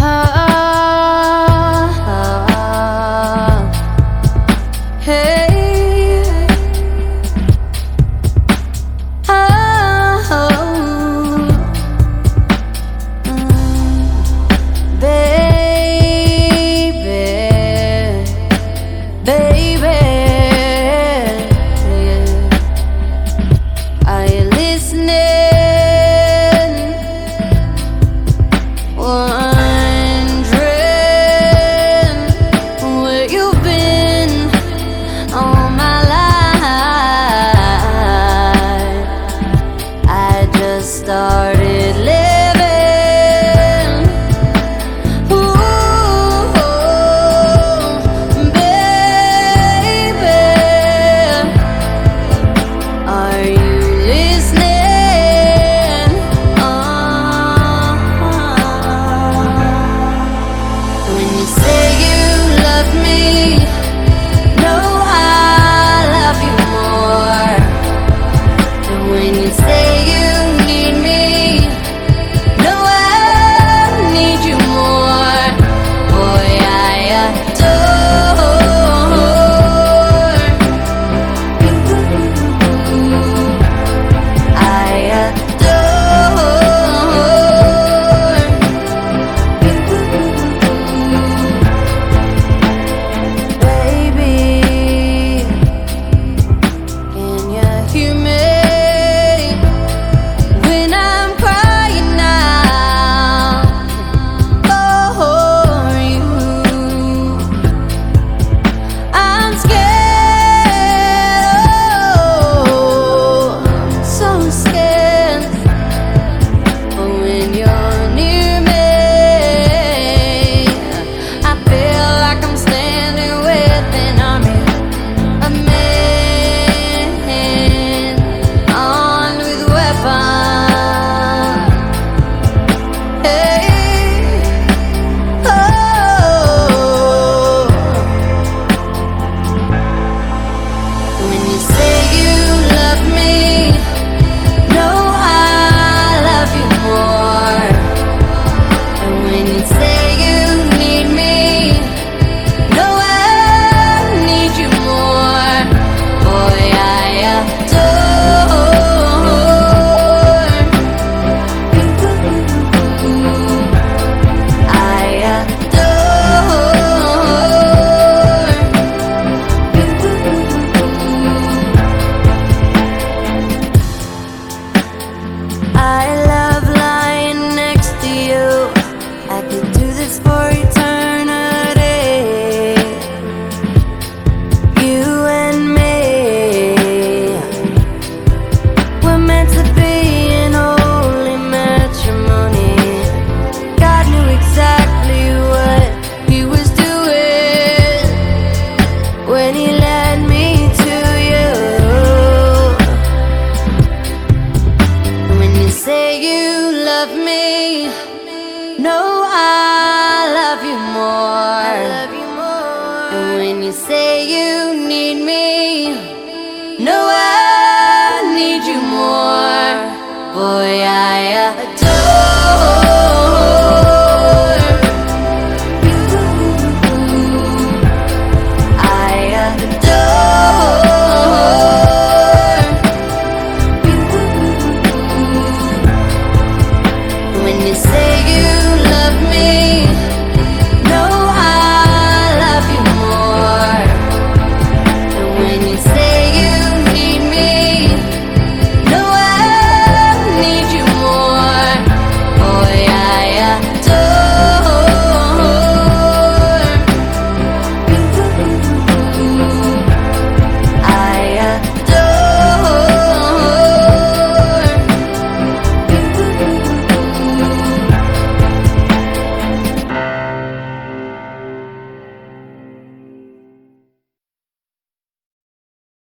No, I more. I